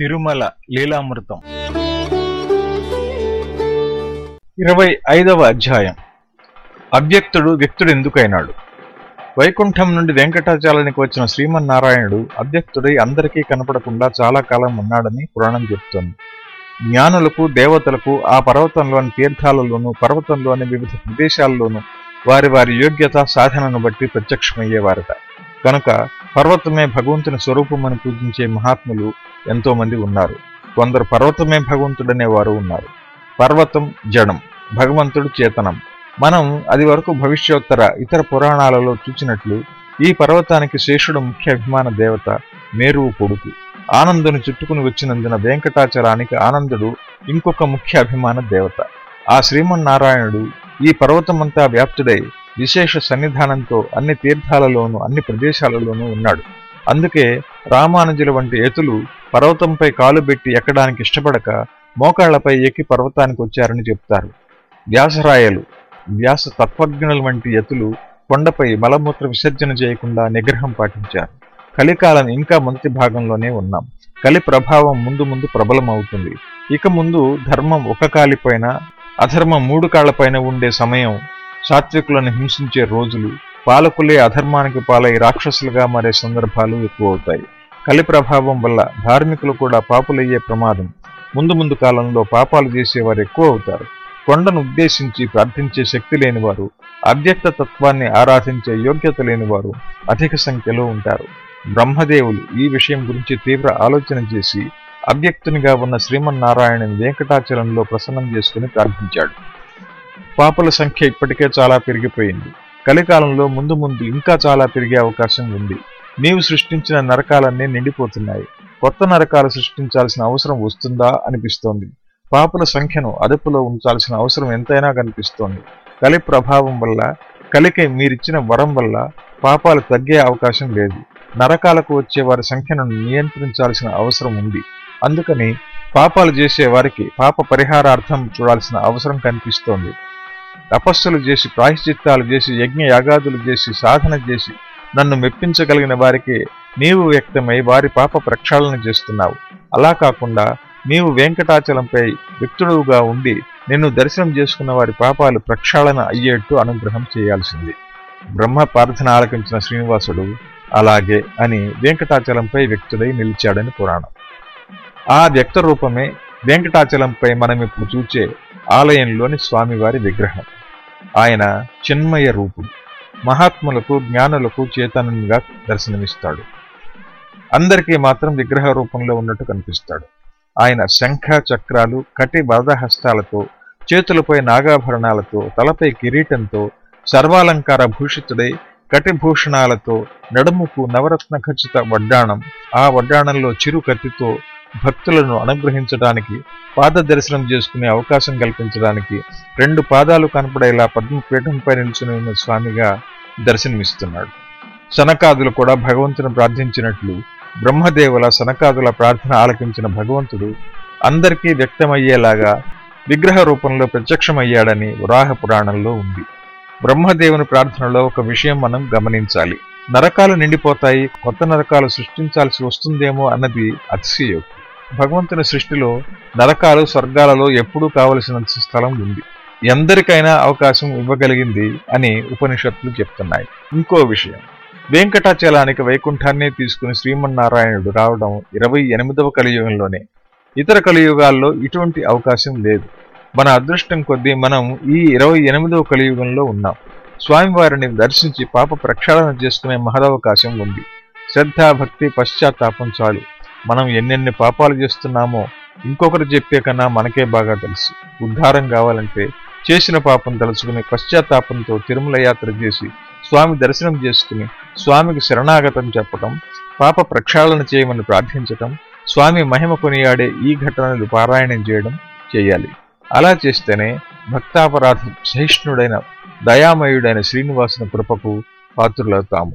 తిరుమల లీలామృతం. ఇరవై ఐదవ అధ్యాయం. అవ్యక్తుడు వ్యక్తుడు ఎందుకైనాడు? వైకుంఠం నుండి వెంకటాచలానికి వచ్చిన శ్రీమన్నారాయణుడు అవ్యక్తుడై అందరికీ కనపడకుండా చాలా కాలం ఉన్నాడని పురాణం చెప్తోంది. జ్ఞానులకు దేవతలకు ఆ పర్వతంలోని తీర్థాలలోనూ పర్వతంలోని వివిధ ప్రదేశాల్లోనూ వారి వారి యోగ్యత సాధనను బట్టి ప్రత్యక్షమయ్యేవారట. కనుక పర్వతమే భగవంతుని స్వరూపమని పూజించే మహాత్ములు ఎంతో మంది ఉన్నారు. కొందరు పర్వతమే భగవంతుడనే వారు ఉన్నారు. పర్వతం జడం భగవంతుడు చేతనం. మనం అది వరకు భవిష్యోత్తర ఇతర పురాణాలలో చూచినట్లు ఈ పర్వతానికి శేషుడు ముఖ్య అభిమాన దేవత మేరువు కొడుకు. ఆనందుని చుట్టుకుని వచ్చినందున వెంకటాచలానికి ఆనందుడు ఇంకొక ముఖ్య అభిమాన దేవత. ఆ శ్రీమన్నారాయణుడు ఈ పర్వతమంతా వ్యాప్తుడై విశేష సన్నిధానంతో అన్ని తీర్థాలలోనూ అన్ని ప్రదేశాలలోనూ ఉన్నాడు. అందుకే రామానుజుల వంటి ఎతులు పర్వతంపై కాలు పెట్టి ఎక్కడానికి ఇష్టపడక మోకాళ్ళపై ఎక్కి పర్వతానికి వచ్చారని చెప్తారు. వ్యాసరాయలు వ్యాస తత్వజ్ఞుల వంటి ఎతులు కొండపై మలమూత్ర విసర్జన చేయకుండా నిగ్రహం పాటించారు. కలికాలం ఇంకా మొదటి భాగంలోనే ఉన్నాం. కలి ప్రభావం ముందు ముందు ప్రబలమవుతుంది. ఇక ముందు ధర్మం ఒక కాలిపైన అధర్మం మూడు కాళ్ళపైన ఉండే సమయం సాత్వికులను హింసించే రోజులు పాలకులే అధర్మానికి పాలై రాక్షసులుగా మారే సందర్భాలు ఎక్కువ అవుతాయి కలి ప్రభావం వల్ల ధార్మికులు కూడా పాపులయ్యే ప్రమాదం. ముందు ముందు కాలంలో పాపాలు చేసేవారు ఎక్కువ అవుతారు కొండను ఉద్దేశించి ప్రార్థించే శక్తి లేనివారు అవ్యక్త తత్వాన్ని ఆరాధించే యోగ్యత లేనివారు అధిక సంఖ్యలో ఉంటారు. బ్రహ్మదేవులు ఈ విషయం గురించి తీవ్ర ఆలోచన చేసి అవ్యక్తునిగా ఉన్న శ్రీమన్నారాయణని వెంకటాచలంలో ప్రసన్నం చేసుకుని ప్రార్థించాడు. పాపల సంఖ్య ఇప్పటికే చాలా పెరిగిపోయింది. కలికాలంలో ముందు ముందు ఇంకా చాలా పెరిగే అవకాశం ఉంది. నీవు సృష్టించిన నరకాలన్నీ నిండిపోతున్నాయి. కొత్త నరకాలు సృష్టించాల్సిన అవసరం వస్తుందా అనిపిస్తోంది. పాపల సంఖ్యను అదుపులో ఉంచాల్సిన అవసరం ఎంతైనా కనిపిస్తోంది. కలి ప్రభావం వల్ల కలికి మీరిచ్చిన వరం వల్ల పాపాలు తగ్గే అవకాశం లేదు. నరకాలకు వచ్చే వారి సంఖ్యను నియంత్రించాల్సిన అవసరం ఉంది. అందుకని పాపాలు చేసే వారికి పాప పరిహారార్థం చూడాల్సిన అవసరం కనిపిస్తోంది. తపస్సులు చేసి ప్రాయశ్చిత్తాలు చేసి యజ్ఞ యాగాదులు చేసి సాధన చేసి నన్ను మెప్పించగలిగిన వారికి నీవు వ్యక్తమై వారి పాప ప్రక్షాళన చేస్తున్నావు. అలా కాకుండా నీవు వెంకటాచలంపై వ్యక్తుడుగా ఉండి నిన్ను దర్శనం చేసుకున్న వారి పాపాలు ప్రక్షాళన అయ్యేట్టు అనుగ్రహం చేయాల్సింది. బ్రహ్మ ప్రార్థన ఆలకించిన శ్రీనివాసుడు అలాగే అని వెంకటాచలంపై వ్యక్తుడై నిలిచాడని పురాణం. ఆ వ్యక్త రూపమే వెంకటాచలంపై మనం ఇప్పుడు చూచే ఆలయంలోని స్వామివారి విగ్రహం. ఆయన చిన్మయ రూపుడు. మహాత్ములకు జ్ఞానులకు చేతనంగా దర్శనమిస్తాడు. అందరికీ మాత్రం విగ్రహ రూపంలో ఉన్నట్టు కనిపిస్తాడు. ఆయన శంఖ చక్రాలు కటి వరదహస్తాలతో చేతులపై నాగాభరణాలతో తలపై కిరీటంతో సర్వాలంకార భూషితుడై కటిభూషణాలతో నడుముకు నవరత్న ఖచ్చిత వడ్డాణం ఆ వడ్డాణంలో చిరు కత్తితో భక్తులను అనుగ్రహించడానికి పాద దర్శనం చేసుకునే అవకాశం కల్పించడానికి రెండు పాదాలు కనపడేలా పద్మపీఠంపై నిల్చుని ఉన్న స్వామిగా దర్శనమిస్తున్నాడు. సనకాదులు కూడా భగవంతుని ప్రార్థించినట్లు బ్రహ్మదేవుల సనకాదుల ప్రార్థన ఆలకించిన భగవంతుడు అందరికీ వ్యక్తమయ్యేలాగా విగ్రహ రూపంలో ప్రత్యక్షమయ్యాడని వరాహ పురాణంలో ఉంది. బ్రహ్మదేవుని ప్రార్థనలో ఒక విషయం మనం గమనించాలి. నరకాలు నిండిపోతాయి కొత్త నరకాలు సృష్టించాల్సి వస్తుందేమో అన్నది అతిశయోక్తి. భగవంతుని సృష్టిలో నరకాలు స్వర్గాలలో ఎప్పుడూ కావలసినంత స్థలం ఉంది. ఎందరికైనా అవకాశం ఇవ్వగలిగింది అని ఉపనిషత్తులు చెప్తున్నాయి. ఇంకో విషయం. వెంకటాచలానికి వైకుంఠాన్ని తీసుకుని శ్రీమన్నారాయణుడు రావడం ఇరవై ఎనిమిదవ కలియుగంలోనే. ఇతర కలియుగాల్లో ఇటువంటి అవకాశం లేదు. మన అదృష్టం కొద్దీ మనం ఈ ఇరవై ఎనిమిదవ కలియుగంలో ఉన్నాం. స్వామివారిని దర్శించి పాప ప్రక్షాళన చేసుకునే మహదవకాశం ఉంది. శ్రద్ధ భక్తి పశ్చాత్తాపం చాలు. మనం ఎన్నెన్ని పాపాలు చేస్తున్నామో ఇంకొకరు చెప్పే కన్నా మనకే బాగా తెలుసు. ఉద్ధారం కావాలంటే చేసిన పాపం తలుచుకుని పశ్చాత్తాపంతో తిరుమల యాత్ర చేసి స్వామి దర్శనం చేసుకుని స్వామికి శరణాగతం చెప్పటం పాప ప్రక్షాళన చేయమని ప్రార్థించటం స్వామి మహిమ కొనియాడే ఈ ఘటనలు పారాయణం చేయడం చేయాలి. అలా చేస్తేనే భక్తాపరాధ సహిష్ణుడైన దయామయుడైన శ్రీనివాసుని కృపకు పాత్రులవుతాము.